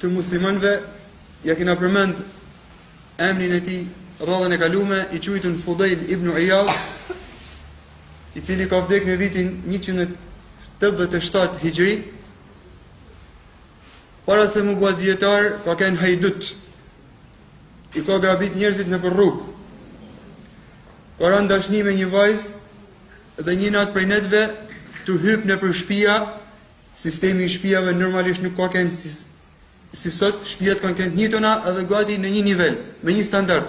të muslimanëve ja kena përmend emrin e tij radhën e kalume i qujtun Fudajl ibn Ijad i cili ka vdek në vitin 187 hixhri para se me u ba dijetar ka kenë hajdut i ka grabit njerëzit nëpër rrugë ka ra n'dashni me një vajzë dhe një natë prej netëve tu hypë nëpër shpia Sistemi i shpijave normalisht nuk ka kenë si si sot, shpijat kanë kenë ngjituna edhe gati në një nivel, me një standard.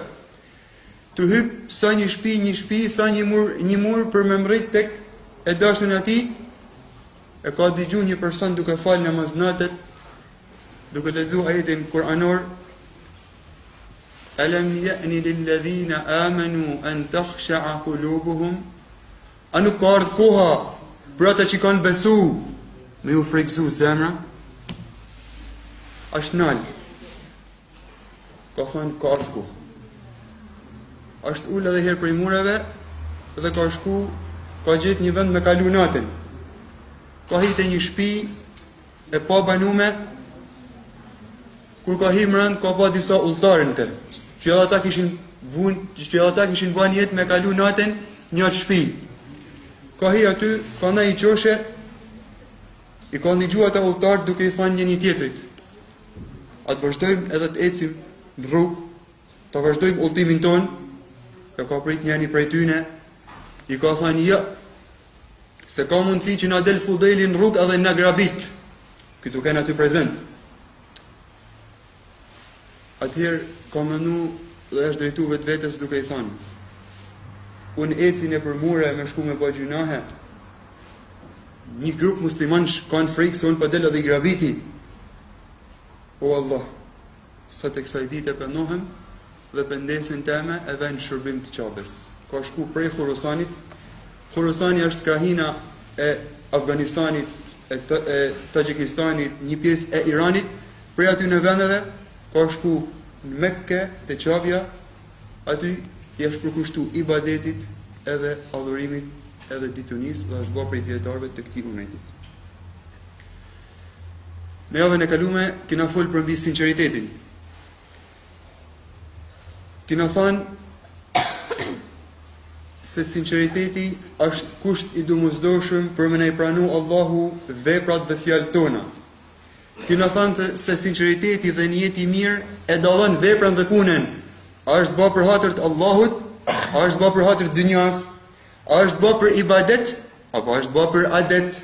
Tu hyp sa një shpi, një shpi, sa një mur, një mur për me mrit tek e dashuna e tij, e ka digju një person duke falë namaz nate, duke lexu ajetin kuranor, Alam ja'ni lilladhina amanu an takhsha'a kulubuhum, A nuk ka ardhë koha për ata që kanë besu me iu frikësu zemra? Ashtë nalë. Ka thënë ka ardhë koha. Ashtë ulë edhe herë prej mureve dhe ka shku, ka gjet një vend me kalu natën. Ka hi te një shpi e pa banume Kur ka hi mrenda ka pa disa udhëtarë në të, që edhe ata kishin vun, që edhe ata kishin ba nijet me kalu natën në atë shpi. Ka hi aty, ka ndejt n'qoshe, i ka ndigju ata udhëtarë duke i thënë njëni tjetrit. A të vazhdojmë edhe të ecim në rrugë, të vazhdojmë udhtimin tonë, ka ka prit njëni prej tyne, i ka thënë, jo, Se ka mundësi që na del Fudajli në rrugë edhe na grabit. Ky tu kenë aty prezent. Atëherë ka menu dhe është drejtu vetvetes duke i thanë. Unë eci nëpër mure me shku me ba gjynahe. Një grup muslimanësh kanë frikë se unë për po delë dhe i grabiti. O Allah, sot e kësaj dite penohem, dhe pendesën teme e ve në shërbim të Qabes. Ka shku prej Horasanit. Horasani është krahina e Afganistanit, e, të, e Taxhikistanit, një pjesë e Iranit. Prej atyne vendeve, ka shku në Mekke, te Qabja, aty i është përkushtu ibadetit edhe adhurimit edhe diturisë dhe është bërë prej dijetarëve të këtij umetit. Në javën e kalume, kina folë për mbi sinceritetin, Kina thënë se sinqeriteti është kusht i domosdoshëm për me na i pranu Allahu veprat dhe fjalët tona. Kina thënë se sinqeriteti dhe nijeti i mirë e dallon veprën dhe punën. A është ba për hatër t'Allahut, a është ba për hatër t'dynjasë, a është ba për ibadet, apo është ba për adet.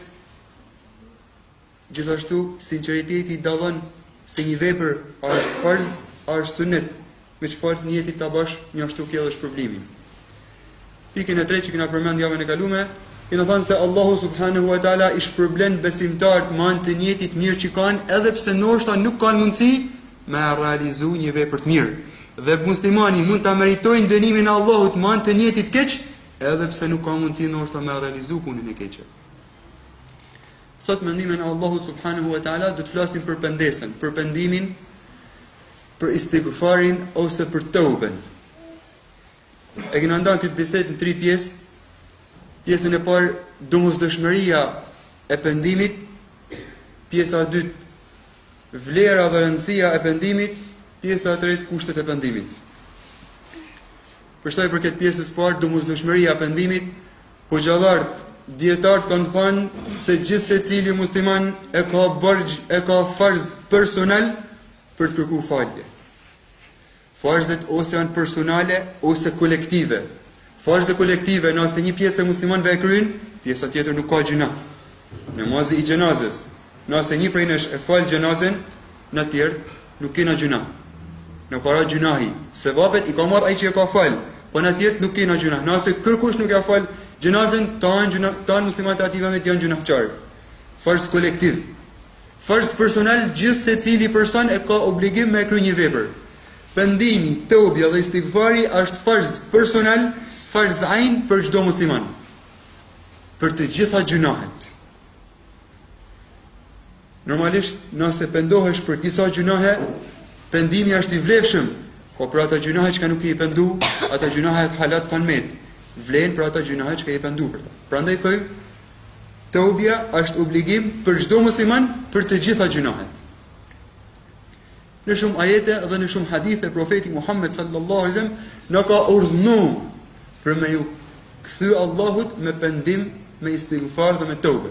Gjithashtu, sinqeriteti dallon se një vepër është farz, është sunet, me çfarë nijeti ta bësh, njashtu ke edhe shpërblimin. Pikën e tretë që kena përmend javën e kaluar, kena thënë se Allahu subhanahu wa taala i shpërblen besimtarët me anë të nijetit mirë që kanë, edhe pse ndoshta nuk kanë mundësi me realizu një vepër të mirë. Dhe muslimani mund ta meritojë dënimin e Allahut me anë të nijetit keq, edhe pse nuk ka mundësi ndoshta me realizu punën e keqe. Sot me ndihmën e Allahut subhanahu wa taala do të flasim për pendesën, për pendimin, për istigfarin ose për teuben. E kena ndan këtë bisedë në tri pjesë. Pjesën e parë domosdoshmëria e pendimit, pjesa e dytë vlera dhe rëndësia e pendimit, pjesa e tretë kushtet e pendimit. Për sa i përket pjesës parë, domosdoshmëria e pendimit, hoxhallarët, dijetarët kanë thënë se gjithsecili musliman e ka borxh, e ka farz personal për të kërkuar falje. Farzet ose janë personale ose kolektive. Farzet kolektive nëse një pjesë e muslimanëve e kryen, pjesa tjetër nuk ka gjynah. Namazi i xhenazës, nëse një prej nesh e fal xhenazen, Na tjer nuk kena gjynah Na ka ra gjynahi Sevapet i ka marrë ai që e ka fal Po na tjer nuk kena gjynah Nëse kërkush nuk ja fal xhenazën tanë gjynah Tanë muslimanët e atij vendit janë gjynahqarë Farz kolektiv Farz personal gjithsecili person e ka obligim me kry një vepër Pendimi, teubja dhe istigfari është farz personal Farz ajn për çdo musliman Për të gjitha gjynahet Normalisht, nëse pendohesh për disa gjynahe, pendimi është i vlefshëm, po për ato gjynahe që ka nuk je pendu, ato gjynahe hala të kanë met, vlen për ato gjynahe që ka je pendu për ta. Prandaj themi, teubja është obligim për çdo musliman për të gjitha gjynahet. Në shumë ajete dhe në shumë hadithe, profeti Muhammed sallallahu alaihi wasallam na ka urdhnu për me ju kthy Allahut me pendim, me istigfar dhe me teube.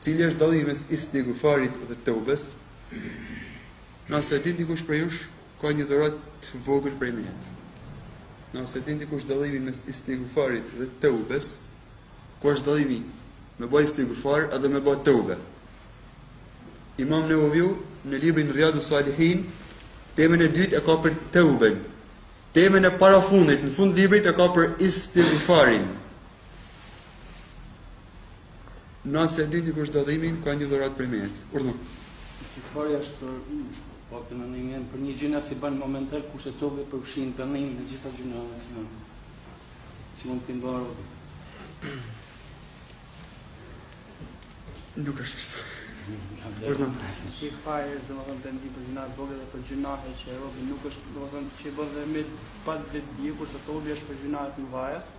Cili është dallimi mes istigfarit dhe Teubes? Nëse e din dikush prej jush, ka një dhuratë të vogël prej meje. Nëse e din dikush dallimin mes istigfarit dhe Teubes, ku është dallimi me bë istigfar edhe me bë Teube? Imam Neveviu në librin Rijadus Salihin, temën e dytë e ka për Teuben. Temën e parafundit në fund librit e ka për istigfarin. Nëse e din dikush dallimin, ka një dhuratë prej meje. Urdhëron. Istigfari është për po pendimin për një gjynah që e bën momental kurse tobe përfshin pendimin e gjitha gjynaheve që i bën. Si mund të mbarë Nuk është ashtu. Urdhëron. Istigfari është domethënë pendim për gjynahe të vogla dhe për gjynahe që robi nuk është domethënë që bën dhe me padije kurse tobe është për gjynahe të mëdha.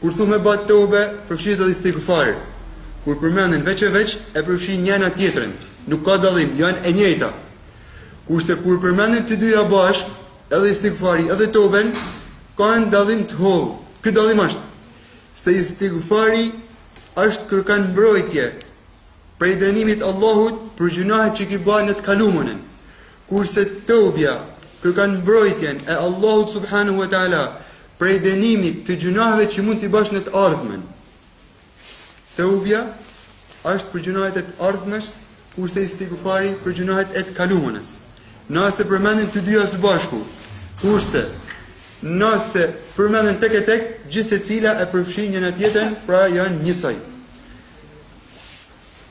Kur thu me ba tobe, përfshihet edhe Istigfar. Kur përmenden veç e veç, e përfshijnë njëna tjetrën, nuk ka dallim, janë e njëjta. Kurse kur përmenden të dyja bashkë, edhe Istigfari edhe tobeja, kanë dallim të hollë. Ky dallim është se Istigfari është kërkon mbrojtje prej dënimit t'Allahut për gjynahet që ki ba në të kalumen. Kurse tobja kërkon mbrojtjen e Allahut subhanahu wa taala prej dënimit të gjynaheve që mund t'i bësh në të ardhmen. Teubja është për gjynahet e të ardhmes, kurse istigfari për gjynahet e të kalumes. Nëse përmenden të dyja së bashku, kurse nëse përmenden tek e tek, gjithsecila e përfshin njëna tjetrën, pra janë njësoj.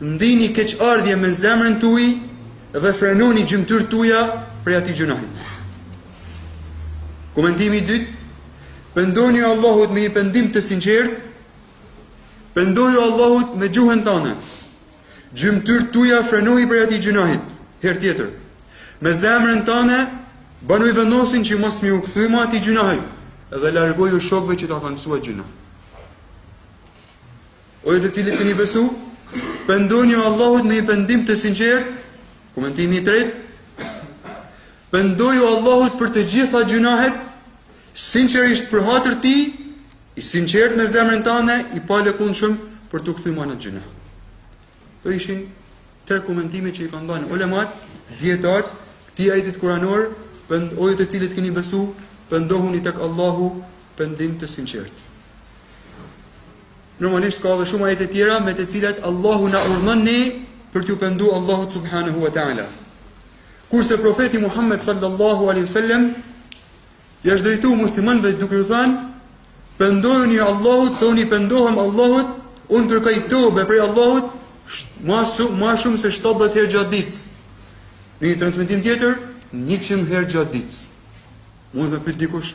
Ndini keqardhje me zemrën tuaj dhe frenoni gjymtyrët tuja prej atij gjynahit. Komentimi i dytë, pendoju Allahut me ni pendim të sinqertë, pendoju Allahut me gjuhën tane, gjymtyrët tuja frenoji prej atij gjynahit herë tjetër, me zemrën tane, bane vendosjen që mos me iu kthy ma atij gjynahit, dhe largoju shokëve që t'kanë çu n'gjynahet. O ju të cilët keni besu, pendojuni Allahut me një pendim të sinqertë. Komentimi i tretë. Pendoju Allahut për të gjitha gjynahet, sinqerisht për hatër t'tij, i sinqertë me zemrën tane, i palëkundshëm për t'u kthy ma n'atë gjynah. Këto ishin tre komentime që i kanë dhënë ulematë, dijetarët, këtij ajetit kuranor, pend o ju të cilët keni besu, pendohuni tek Allahu pendim të sinqertë. Normalisht ka edhe shumë ajete tjera me të cilat Allahu na urdhëron ne për t'ju pendu Allahut subhanahu wa taala. Kurse profeti Muhammed sallallahu alaihi wasallam ju është drejtuar muslimanëve duke u thënë: "Pendojuni Allahut, se unë i pendohem Allahut, unë kërkoj tobe prej Allahut më shumë se 70 herë gjatë ditës." Në një transmetim tjetër, 100 herë gjatë ditës. Mund të pyet dikush,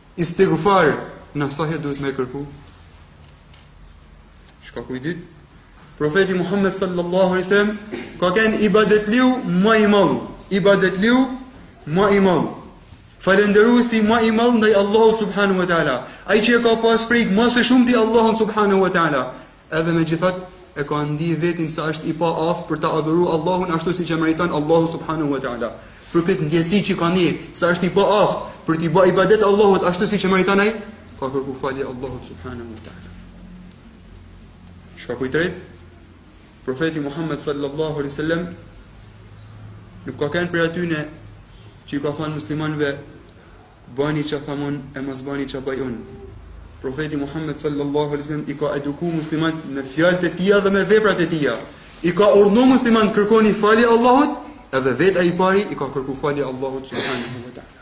istigfarin sa herë duhet me kërku? Çka ku e di? Profeti Muhammed sallallahu alaihi wasallam ka ken ibadetliu ma i madh. Ibadetliu ma i madh. Falënderuesi ma i madh ndaj Allahut subhanahu wa taala. Ai që e ka pas frikë më së shumti Allahun subhanahu wa taala. Edhe megjithatë e ka ndië vetin se është i pa aftë për ta adhuruar Allahun ashtu siç e meriton Allahu subhanahu wa taala. Për këtë ndjesi që ka ndi se është i pa aftë për të bërë ibadet Allahut ashtu siç e meriton ai, i ka kërku falje Allahut subhanahu wa taala. Shkaku i tretë? Profeti Muhammed sallallahu alaihi wasallam nuk ka kanë prej atyne që i ka thënë muslimanëve bani çka tham unë e mos bani çka bëj unë. Profeti Muhammed sallallahu alaihi wasallam i ka edukuar muslimanët me fjalët e tija dhe me veprat e tija. I ka urdhëruar muslimanët kërkoni falje Allahut, edhe vetë ai i pari i ka kërkuar falje Allahut subhanahu wa taala.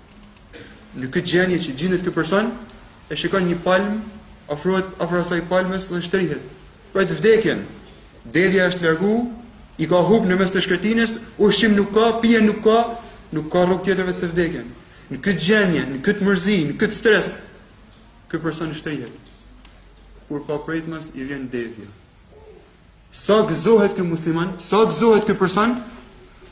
Në këtë gjendje që gjindet ky person, e shikon një palmë, afrohet afër asaj palmës dhe shtrihet. Pret vdekjen. Devja është largu, i ka hup në mes të shkretinës, ushqim nuk ka, pije nuk ka, nuk ka rrugë tjetër veç se vdekjen. Në këtë gjendje, në këtë mërzi, në këtë stres, ky person shtrihet. Kur papritmas i vjen devja. Sa gëzohet ky musliman, sa gëzohet ky person,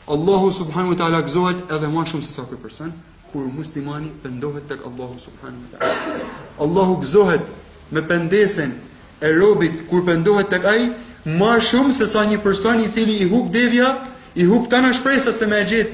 Allahu subhanahu wa taala gëzohet edhe më shumë se sa ky person, kur muslimani pendohet tek Allahu subhanahu wa taala. Allahu gëzohet me pendesën e robit kur pendohet tek ai, më shumë se sa një person i cili i hup devja, i hup tana shpresat se me e gjet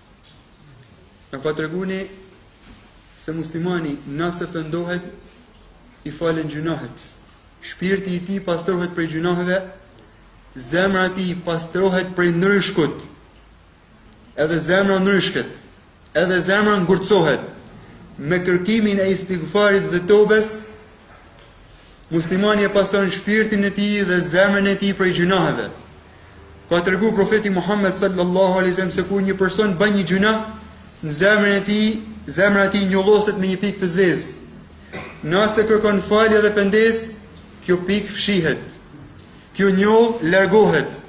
na ka tregu neve se muslimani nëse pendohet i falen gjynahet. Shpirti i tij pastrohet prej gjynaheve, zemra e tij pastrohet prej ndryshkut, edhe zemra ndryshket, edhe zemra ngurtësohet me kërkimin e istighfarit dhe tobes, muslimani e pastron shpirtin e tij dhe zemrën e tij prej gjynaheve. Ka treguar profeti Muhammed sallallahu alaihi wasallam se kur një person ban një gjynah, në zemrën e tij, zemra e tij njolloset me një pikë të zezë. Nëse kërkon falje dhe pendesë, kjo pikë fshihet. Kjo njollë largohet.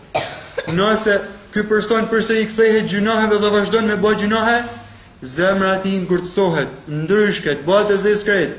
Nëse ky person përsëri kthehet gjynaheve dhe vazhdon me ba gjynahe, zemra e tij ngurtësohet, ndryshket, bahet e zezë krejt.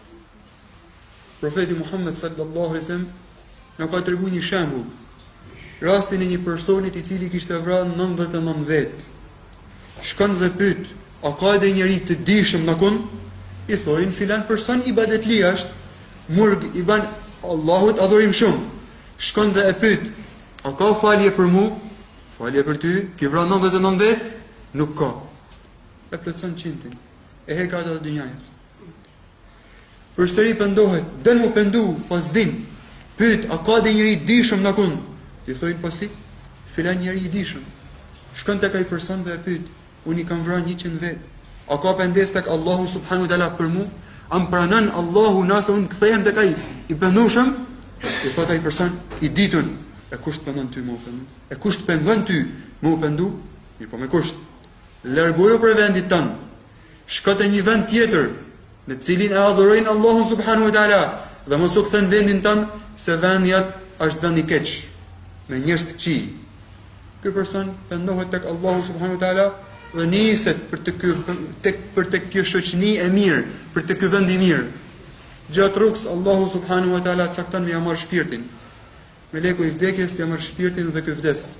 Profeti Muhammed sallallahu alaihi wasallam na ka treguar një shembull. Rastin e një personi i cili kishte vra 99 vetë. Shkon dhe pyet, a ka ndonjë njeri të dijshëm ndokund? I thojnë, filan person ibadetli është, murg i ban Allahut adhurim shumë. Shkon dhe e pyet, a ka falje për mu? Falje për ty, ki vra 99 vetë? Nuk ka. E plotëson qindin. E hek atë prej dynjajet. Përsëri pendohet, don m'u pendu, pas po din. Pyet, a ka dhe njeri i dishëm ndokund? I thojnë po si? Filan njeri i dishëm. Shkon tek ai person dhe e pyet, unë i kam vra njëqind vetë. A ka pendesë tek Allahu subhanahu wa taala për mu? A më pranon Allahu nëse unë kthehem tek ai i pendushëm? I thot ai person i ditun, e kush t'pengon ty m'u pendu? E kush t'pengon ty m'u pendu? Mirëpo me kusht. Largohu prej vendit tënd, Shko te një vend tjetër, në të cilin e adhurojnë Allahun subhanahu wa taala, dhe mos u kthe n'vendin tënd se vendi jot është vend i keq, me njerëz të këqij. Ky person pendohet tek Allahu subhanahu wa taala dhe niset për te ky tek për te kjo shoqni e mirë, për te ky vend i mirë. Gjatë rrugës Allahu subhanahu wa taala cakton me ja marr shpirtin. Meleku i vdekjes ja marr shpirtin dhe ky vdes.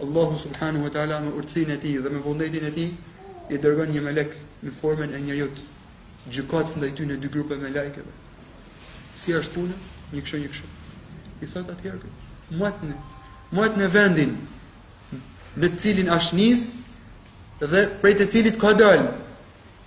Allahu subhanahu wa taala me urtësinë e tij dhe me vullnetin e tij i dërgon një melek në formën e njeriut gjykatës ndaj tyne dy grupe melaikeve. Si është puna? Njikështu, njikështu. I thot atëherë, matni, matni vendin në cilin është nis dhe prej të cilit ka dal.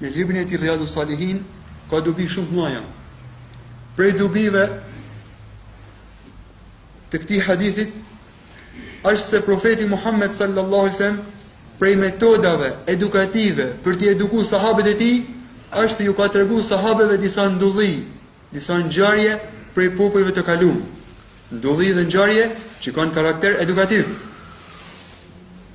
Në librin e tij Riyadus Salihin ka dobi shumë të mëdha. Prej dobive të këtij hadithit është se profeti Muhammed sallallahu alaihi wasallam prej metodave edukative për të edukuar sahabët e tij është se ju ka treguar sahabeve disa ndodhi, disa ngjarje prej popujve të kaluar. Ndodhi dhe ngjarje që kanë karakter edukativ.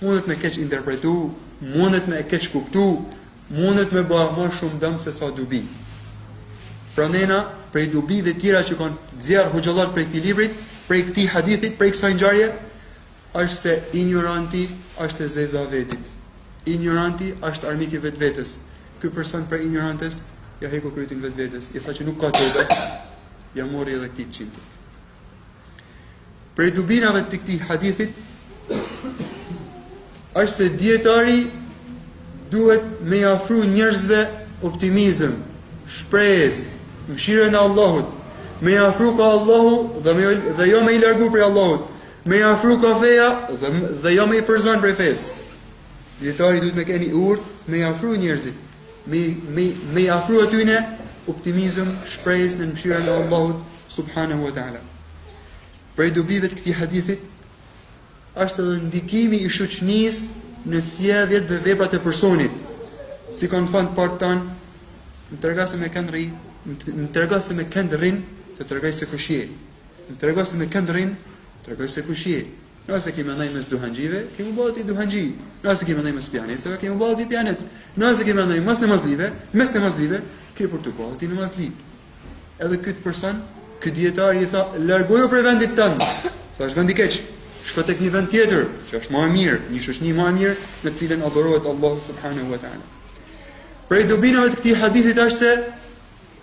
Mundet me keqinterpretu, mundet me e keqkuptu, mundet me ba më shumë dëm sesa dobi. Pra nena, prej dobive tjera që kanë nxjerrë hoxhallarët prej këtij librit, prej këtij hadithit, prej kësaj ngjarje, është se injoranti është e zeza e vetit. Injoranti është armik i vetvetes. Ky person prej injorancës, ja heku krytin vetvetes. I tha që nuk ka teube, ja mori edhe këtij të qindtit. Prej dobinave të këtij hadithit është se dietari duhet me ia ofru njerëzve optimizëm, shpresë, mëshirën e Allahut, me i afru kah Allahu dhe me dhe jo me i largu prej Allahut, me i afru kah feja dhe dhe jo me i përzan prej fesë. Dietari duhet me kenë i urtë me i afru njerëzit. me me me ia ofru atyne optimizëm, shpresë në mëshirën e Allahut subhanahu wa taala. Prej dobive të këtij hadithit është edhe ndikimi i shoqënisë në sjelljet dhe veprat e personit. Si kanë thënë parët tanë, më trego se me kënd rri, më trego se me kënd rrin, të tregoj se kush je. Më trego se me kënd rrin, tregoj se kush je. Nëse ke me ndejt mes duhanxhive, ke me u bo edhe ti duhanxhi. Nëse ke me ndejt mes pijanecave, ke me u bo edhe ti pijanec. Nëse ke me ndejt mes namazlive, mes namazlive, ke për t'u bo edhe ti namazli. Edhe këtij personi, ky dijetar i tha, largoju prej vendit tënd, se është vend i keq, shko tek një vend tjetër, që është ma i mirë, një shoqni ma e mirë, në të cilën adhorohet Allahu subhanahu wa ta'ala. Prej dobinave të këtij hadithit është se,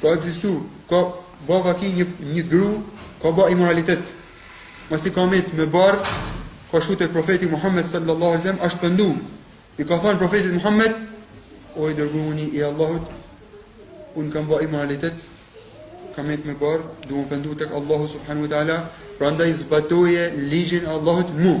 Ka ekzistu, ka ba vaki një, një gru, ka ba imoralitet. Masi ka met me barrë, ka shku te profeti Muhammed sallallahu alaihi wasallam është pendu. I ka thënë profetit Muhammed, o i dërgumi i Allahut, unë kam ba imoralitet, kam met me barrë, du me u pendu tek Allahu subhanu wa ta'ala, prandaj zbatoje ligjin e Allahut mu.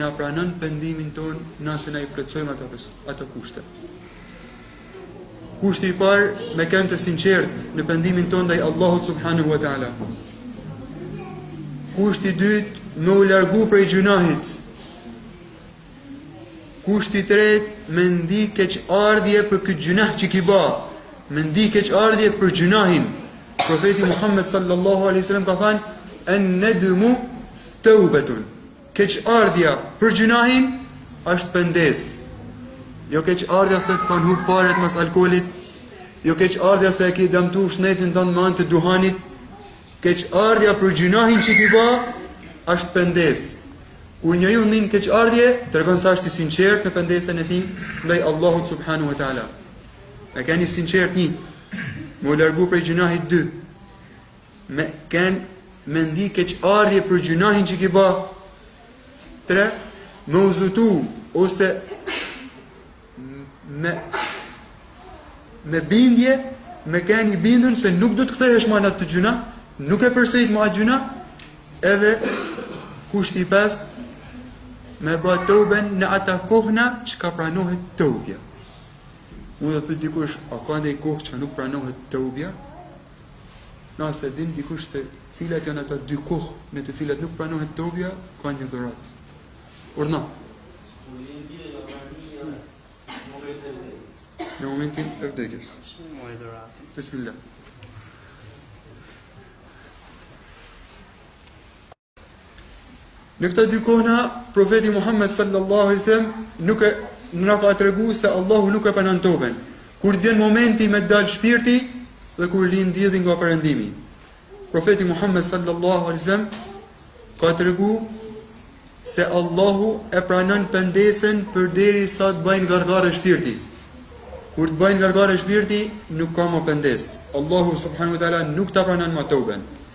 Na pranon pendimin tonë nëse na i plotësojmë ato ato kushte. Kushti i parë me ken të sinqertë në pendimin tonë ndaj Allahut subhanahu wa taala. Kushti i dytë me u largu prej gjynahit. Kushti i tretë me ndi keqardhje për këtë gjynah që ki ba. Me ndi keqardhje për gjynahin. Profeti Muhammed sallallahu alaihi wasallam ka than en nedmu tawbatun. Keqardhja për gjynahin është pendesë. Jo keqardhja se të kanë hup paret mas alkoholit. Jo keqardhja se e ki damtu shnetin tan me anë të duhanit. Keqardhja për gjynahin që ki ba është pendesë. Kur njeriu ndin keqardhje, tregon sa është i sinqertë në pendesën e tij, ndaj Allahut subhanahu wa taala. Me ken i sinqertë një, me u largu prej gjynahit dy, Me ken me ndi keqardhje për gjynahin që ki ba. Tre, me u zotu, ose me, me bindje, me ken i bindun se nuk do të kthehesh ma n'at gjynah, nuk e përsërit ma gjynahin, edhe kushti i pestë, me ba teuben në ata kohna që të pranohet teubja. Mundet me pyet dikush, a ka naj kohë që nuk pranohet teubja? Nëse e din dikush se cilat janë ato dy kohë në të cilat nuk pranohet tobja, ka një dhuratë. Urdhno. Në momentin e vdekjes. Bismillah. Në këta dy kohna, profeti Muhammed sallallahu alaihi wasallam nuk e na ka tregu se Allahu nuk e pranon toben. Kur të vjen momenti me të dal shpirti dhe kur lind dielli nga perëndimi. Profeti Muhammed sallallahu alaihi wasallam ka tregu se Allahu e pranon pendesën përderisa të bajn gargarë shpirti. Kur të bajn gargarë shpirti, nuk ka ma pendesë. Allahu subhanahu wa taala nuk ta pranon ma toben.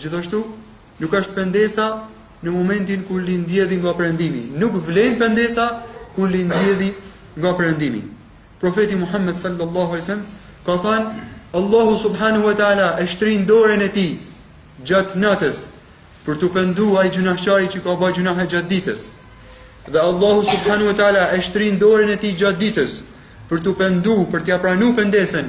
Gjithashtu, nuk është pendesa në momentin kur lind dielli nga perëndimi. Nuk vlen pendesa kur lind dielli nga perëndimi. Profeti Muhammed sallallahu alaihi wasallam ka thanë Allahu subhanahu wa taala e shtrin dorën e tij gjatë natës për t'u pendu ai gjunahçari që ka ba gjunahe gjatë ditës. Dhe Allahu subhanahu wa taala e shtrin dorën e tij gjatë ditës për t'u pendu, për t'ia pranu pendesën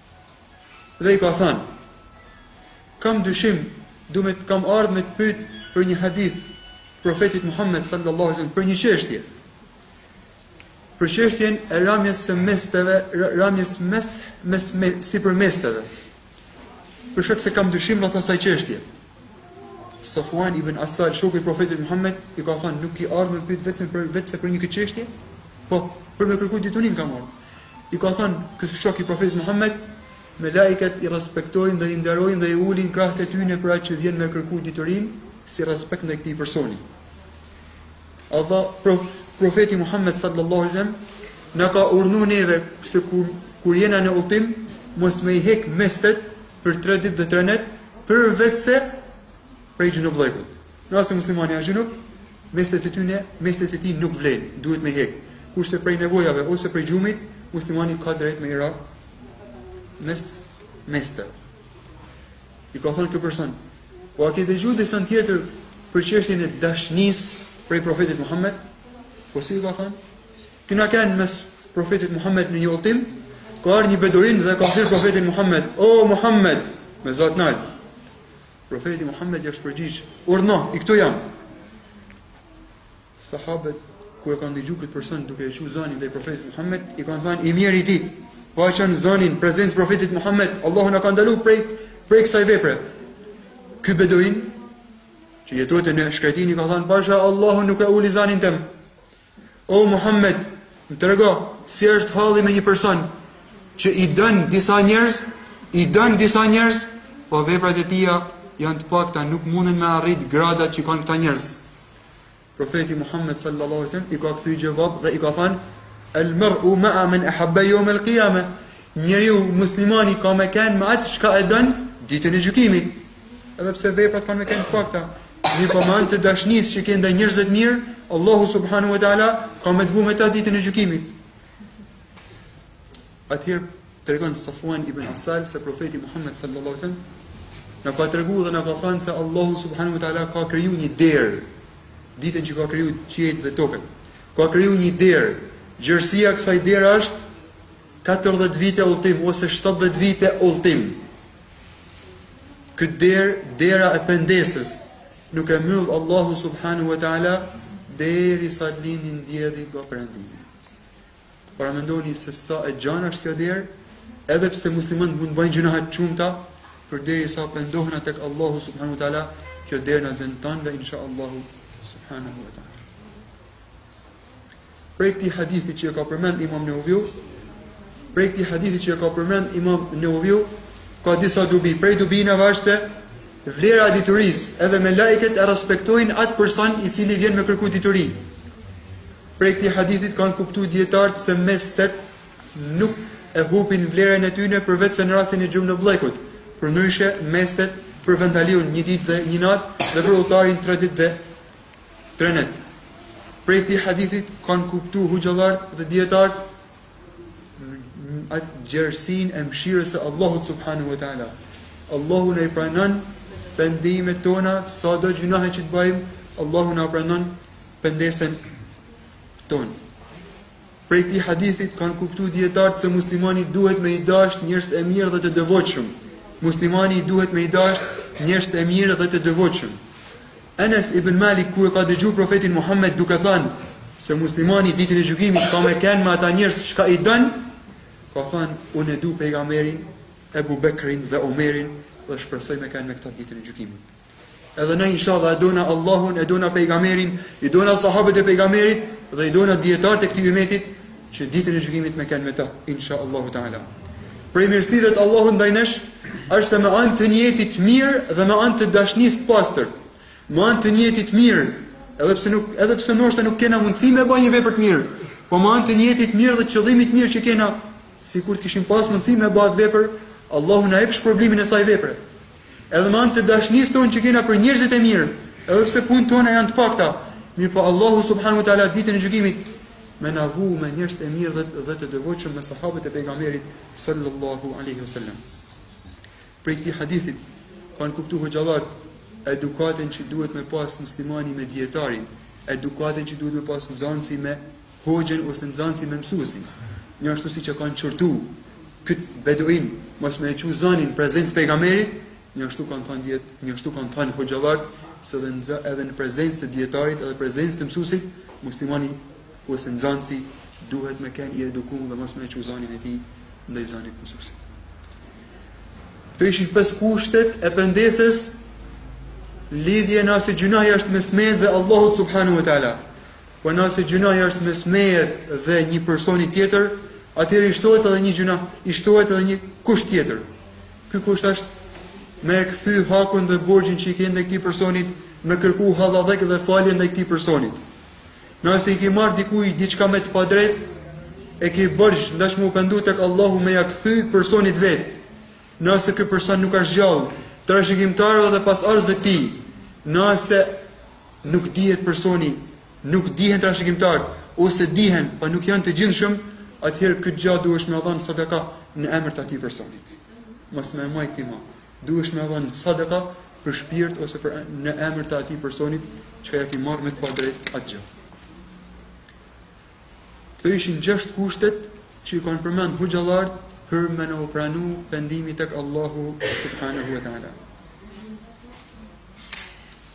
Dhe i ka thënë, kam dyshim, du me t', kam ardhë me t'pyt për një hadith, profetit Muhammed sallallahu alaihi wasallam për një çështje. Për çështjen e ramjes së mesteve, ramjes mes'h, mes'h me, sipër mesteve. Për shkak se kam dyshim rreth asaj çështje. Safuan ibn Asal, shoku i Profetit Muhammed, i ka thënë, Nuk ke ardhë me pyet vetëm për veçse për një këtë çështje? Po, për me kërku diturin kam ardhur. I ka thënë, ky shok i Profetit Muhammed, melaiket i respektojnë dhe i nderojnë dhe i ulin krahët e tyne për atë që vjen me kërku diturin, si respekt ndaj këtij personi. Allah, prof, Profeti Muhammed sallallahu alaihi wasallam na ka urdhnu neve se kur kur jena në udhim mos me i hek mestet për tre ditë dhe tre net, përveçse prej xhunubllëkut. Nëse muslimani është xhunub, mestet e tyne, mestet e tij nuk vlen, duhet me hek. Kurse prej nevojave ose prej gjumit, muslimani ka drejt me i ra mes'h mesteve. I ka thanë ky person, po a ke dëgju edhe send tjetër për qështjën e dashnis prej profetit Muhammed? Po si, i ka thanë? Kena kanë me profetin Muhammed në një udhtim, ka ardhur një beduin dhe ka thirr profetin Muhammed, "O Muhammed, me zo t'nalt." Profeti Muhammed i është përgjigj, "Urdhno, këtu jam." Sahabët kur e kanë dëgjuar këtë person duke e çu zonin ndaj profetit Muhammed, i kanë thënë, "I mjeri ti." Po e çon zonin n'prezencë t' profetit Muhammed, Allahu na ka ndaluar prej prej kësaj vepre. Ky beduin që jetohet në shkretin i ka thënë, "Pasha Allahun nuk e uli zonin tim." O Muhammed, më trego si është halli me një person që i don disa njerëz, i don disa njerëz, po veprat e tija janë të pakta, nuk mundën me arrit gradat që kanë këta njerëz. Profeti Muhammed sallallahu alaihi wasallam i ka kthy xhevap dhe i ka thënë El mar'u ma'a man ahabba yawm al-qiyama. Njeriu muslimani ka me kanë me atë çka e don ditën e gjykimit. Edhe pse veprat kanë me kanë të pakta, Mirëpo me anë të dashnisë që ke ndaj njerëzve të mirë, Allahu subhanahu wa taala ka me t'çu me ta ditën e gjykimit. Atëherë tregon Safuan ibn Asal se profeti Muhammed sallallahu alaihi wasallam na ka treguar dhe na ka thënë se Allahu subhanahu wa taala ka krijuar një derë ditën që ka krijuar qiejt dhe tokën. Ka krijuar një derë. Gjerësia e kësaj dere është Katërdhjetë vite udhëtim ose shtatëdhjetë vite udhëtim. Këtë derë, dera e pendesës, nuk e mbyll Allahu subhanahu wa taala derisa të lind dielli nga perëndimi. Paramendoni se sa e gjanë është kjo derë, edhe pse muslimanët mund të bëjnë gjynahe të shumta, përderisa pendohen tek Allahu subhanahu wa taala, kjo derë na zen tanë dhe inshallah subhanahu wa taala. Prej këtij hadithi që e ka përmend Imam Neveviu, prej këtij hadithi që e ka përmend Imam Neveviu, ka disa dobi. Prej dobive është se vlera e diturisë, edhe melaiket e respektojnë atë person i cili vjen me kërku dituri. Prej këtij hadithit kanë kuptu dijetarët se mestet nuk e hupin vlerën e tyne përveçse në rastin e xhunubllëkut. Përndryshe, mestet për vendaliun një ditë dhe një natë dhe për udhëtarin tre dit dhe tre net. Prej këtij hadithit kanë kuptu hoxhallarët dhe dijetarët atë gjerësinë e mëshirës së Allahut subhanahu wa taala. Allahu na i pranon pendimet tona, sado gjynahe që të bëjmë, Allahu na pranon pendesën tonë. Prej këtij hadithit kanë kuptuar dijetarët se muslimani duhet me i dashtë njerëzit e mirë dhe të devotshëm. Muslimani duhet me i dashtë njerëzit e mirë dhe të devotshëm. Enes ibn Malik kur e ka dëgju profetin Muhammed duke thënë se muslimani ditën e gjykimit ka me kenë me ata njerëz çka i don, ka thënë unë e du pejgamberin, Ebu Bekrin dhe Omerin dhe shpresoj me kenë me këta ditën e gjykimit. Edhe na inshallah e dona Allahun, e dona pejgamberin, i dona sahabët e pejgamberit dhe i dona dijetarët e këtij umetit që ditën e gjykimit me kenë me ta inshallah taala. Prej mirësive të Allahut ndaj nesh është se me anë të nijetit mirë dhe me anë të dashnisë të pastër. Me anë të nijetit mirë, edhe pse nuk edhe pse ndoshta nuk kena mundësi me ba një vepër të mirë, po me anë të nijetit mirë dhe qëllimit mirë që kena, sikur të kishim pas mundësi me ba atë vepër, Allahu na jep shpërblimin e asaj vepre. Edhe me anë të dashnisë tonë që kena për njerëzit e mirë, edhe pse punët tona janë të pakta, mirëpo Allahu subhanahu wa taala ditën e gjykimit me na vu me njerëz të mirë dhe, dhe të devotshëm me sahabët e pejgamberit sallallahu alaihi wasallam. Prej këtij hadithit kanë kuptu hoxhallarët edukatën që duhet me pas muslimani me dijetarin, edukatën që duhet me pas nxanësi me hoxhën ose nxanësi me mësuesin. Njashtu siç e kanë qortu kët beduin, mos me e çu zanin prezencë pejgamberit, njashtu kanë thënë dijet, njashtu kanë thënë hoxhallarët se dhe nxë edhe në prezencë të dijetarit edhe prezencë të mësuesit, muslimani ose nxanësi duhet me kenë i edukum dhe mos me e çu zanin e tij ndaj zanit mësuesit. Këto ishin pesë kushtet e pendesës lidhje nëse gjynahja është mes meje dhe Allahut subhanahu wa taala. Po nëse gjynahi është mes meje dhe një personi tjetër, atëherë i shtohet edhe një gjynah, i shtohet edhe një kusht tjetër. Ky kusht është me e kthy hakun dhe borxhin që i ke ndaj këtij personit, me kërku hallallëk dhe falje ndaj këtij personit. Nëse i ke marr dikujt diçka me të padrejt, e ke borxh ndash më u pendu tek Allahu me ja kthy personit vet. Nëse ky person nuk është gjallë, trashëgimtarëve dhe pasardhësve të tij. Nëse Nuk dihet personi, nuk dihen trashëgimtarët, ose dihen, po nuk janë të gjithëshëm, atëherë këtë gja ti duhesh me dhënë sadaka në emër të atij personit. Mos me majtë ti ma. Duhesh me dhënë sadaka për shpirt ose për në emër të atij personit që ja ki marrë me të padrejt atë gjë. Këto ishin gjashtë kushtet që i kanë përmend hoxhallarët për me na u pranu pendimi tek Allahu subhanahu wa ta'ala.